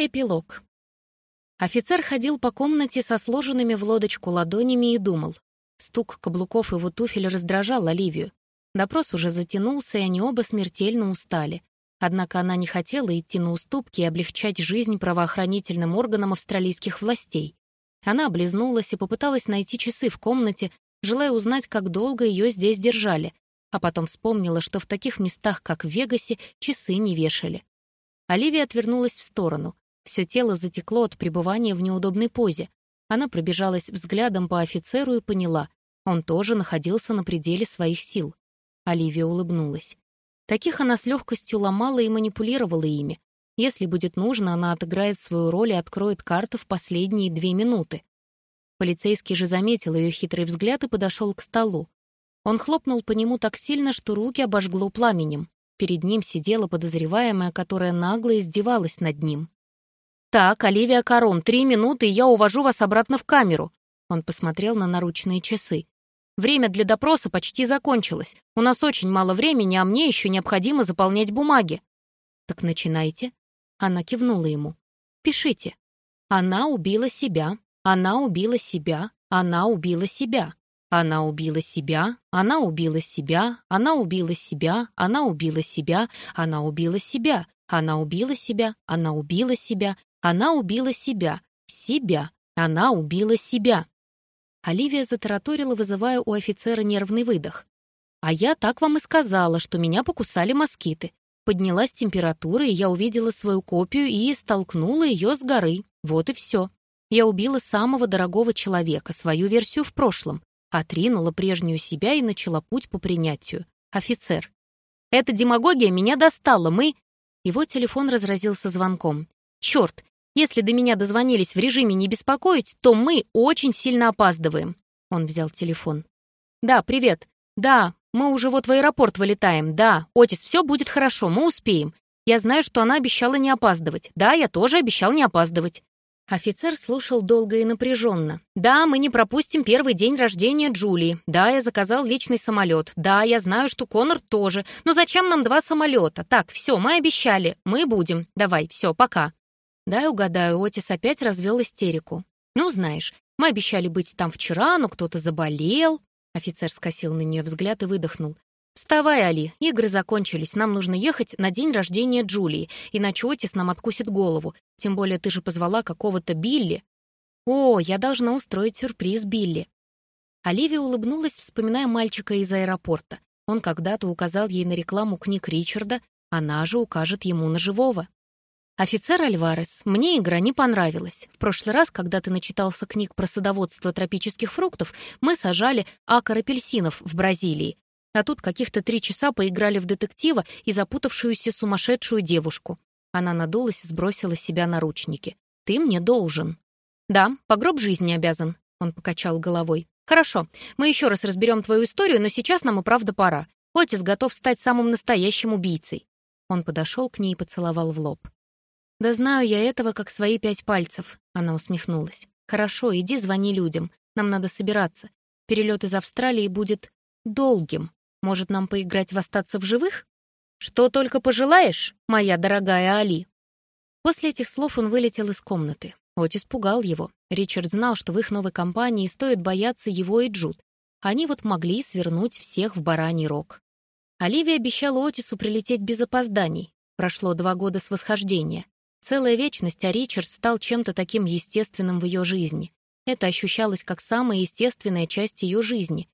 Эпилог. Офицер ходил по комнате со сложенными в лодочку ладонями и думал. Стук каблуков его туфель раздражал Оливию. Допрос уже затянулся, и они оба смертельно устали. Однако она не хотела идти на уступки и облегчать жизнь правоохранительным органам австралийских властей. Она облизнулась и попыталась найти часы в комнате, желая узнать, как долго ее здесь держали, а потом вспомнила, что в таких местах, как в Вегасе, часы не вешали. Оливия отвернулась в сторону. Все тело затекло от пребывания в неудобной позе. Она пробежалась взглядом по офицеру и поняла, он тоже находился на пределе своих сил. Оливия улыбнулась. Таких она с легкостью ломала и манипулировала ими. Если будет нужно, она отыграет свою роль и откроет карту в последние две минуты. Полицейский же заметил ее хитрый взгляд и подошел к столу. Он хлопнул по нему так сильно, что руки обожгло пламенем. Перед ним сидела подозреваемая, которая нагло издевалась над ним. «Так, Оливия Корон, три минуты, и я увожу вас обратно в камеру». Он посмотрел на наручные часы. «Время для допроса почти закончилось. У нас очень мало времени, а мне еще необходимо заполнять бумаги». «Так начинайте». Она кивнула ему. «Пишите. Она убила себя. Она убила себя. Она убила себя. Она убила себя, она убила себя, она убила себя, она убила себя, она убила себя, она убила себя, она убила себя, она убила себя, себя, она убила себя. Оливия затараторила, вызывая у офицера нервный выдох. «А я так вам и сказала, что меня покусали москиты. Поднялась температура, и я увидела свою копию и столкнула ее с горы. Вот и все. Я убила самого дорогого человека, свою версию в прошлом. Отринула прежнюю себя и начала путь по принятию. Офицер. «Эта демагогия меня достала, мы...» Его телефон разразился звонком. «Черт, если до меня дозвонились в режиме «не беспокоить», то мы очень сильно опаздываем». Он взял телефон. «Да, привет. Да, мы уже вот в аэропорт вылетаем. Да, Отис, все будет хорошо, мы успеем. Я знаю, что она обещала не опаздывать. Да, я тоже обещал не опаздывать». Офицер слушал долго и напряженно. «Да, мы не пропустим первый день рождения Джулии. Да, я заказал личный самолет. Да, я знаю, что Конор тоже. Но зачем нам два самолета? Так, все, мы обещали. Мы будем. Давай, все, пока». Дай угадаю, Отис опять развел истерику. «Ну, знаешь, мы обещали быть там вчера, но кто-то заболел». Офицер скосил на нее взгляд и выдохнул. «Вставай, Али, игры закончились, нам нужно ехать на день рождения Джулии, иначе Отис нам откусит голову, тем более ты же позвала какого-то Билли». «О, я должна устроить сюрприз Билли». Оливия улыбнулась, вспоминая мальчика из аэропорта. Он когда-то указал ей на рекламу книг Ричарда, она же укажет ему на живого. «Офицер Альварес, мне игра не понравилась. В прошлый раз, когда ты начитался книг про садоводство тропических фруктов, мы сажали акр апельсинов в Бразилии. А тут каких-то три часа поиграли в детектива и запутавшуюся сумасшедшую девушку. Она надулась и сбросила с себя наручники. «Ты мне должен». «Да, по гроб жизни обязан», — он покачал головой. «Хорошо, мы еще раз разберем твою историю, но сейчас нам и правда пора. Отис готов стать самым настоящим убийцей». Он подошел к ней и поцеловал в лоб. «Да знаю я этого, как свои пять пальцев», — она усмехнулась. «Хорошо, иди звони людям. Нам надо собираться. Перелет из Австралии будет долгим. Может, нам поиграть в остаться в живых? Что только пожелаешь, моя дорогая Али». После этих слов он вылетел из комнаты. Отис пугал его. Ричард знал, что в их новой компании стоит бояться его и Джуд. Они вот могли свернуть всех в бараний рог. Оливия обещала Отису прилететь без опозданий. Прошло два года с восхождения. Целая вечность, а Ричард стал чем-то таким естественным в ее жизни. Это ощущалось как самая естественная часть ее жизни.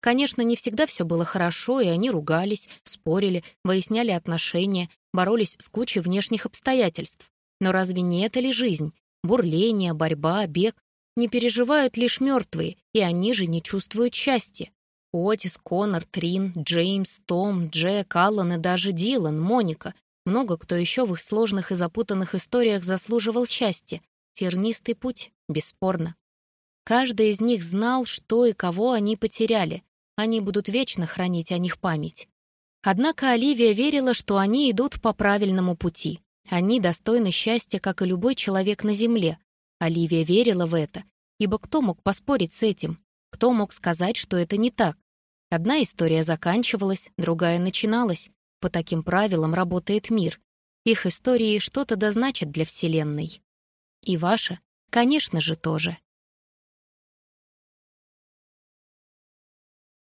Конечно, не всегда все было хорошо, и они ругались, спорили, выясняли отношения, боролись с кучей внешних обстоятельств. Но разве не это ли жизнь? Бурление, борьба, бег. Не переживают лишь мертвые, и они же не чувствуют счастья. Отис, Конор, Трин, Джеймс, Том, Джек, Аллан и даже Дилан, Моника много кто еще в их сложных и запутанных историях заслуживал счастья. Тернистый путь, бесспорно. Каждый из них знал, что и кого они потеряли. Они будут вечно хранить о них память. Однако Оливия верила, что они идут по правильному пути. Они достойны счастья, как и любой человек на земле. Оливия верила в это, ибо кто мог поспорить с этим? Кто мог сказать, что это не так? Одна история заканчивалась, другая начиналась. По таким правилам работает мир. Их истории что-то дозначат для Вселенной. И ваша, конечно же, тоже.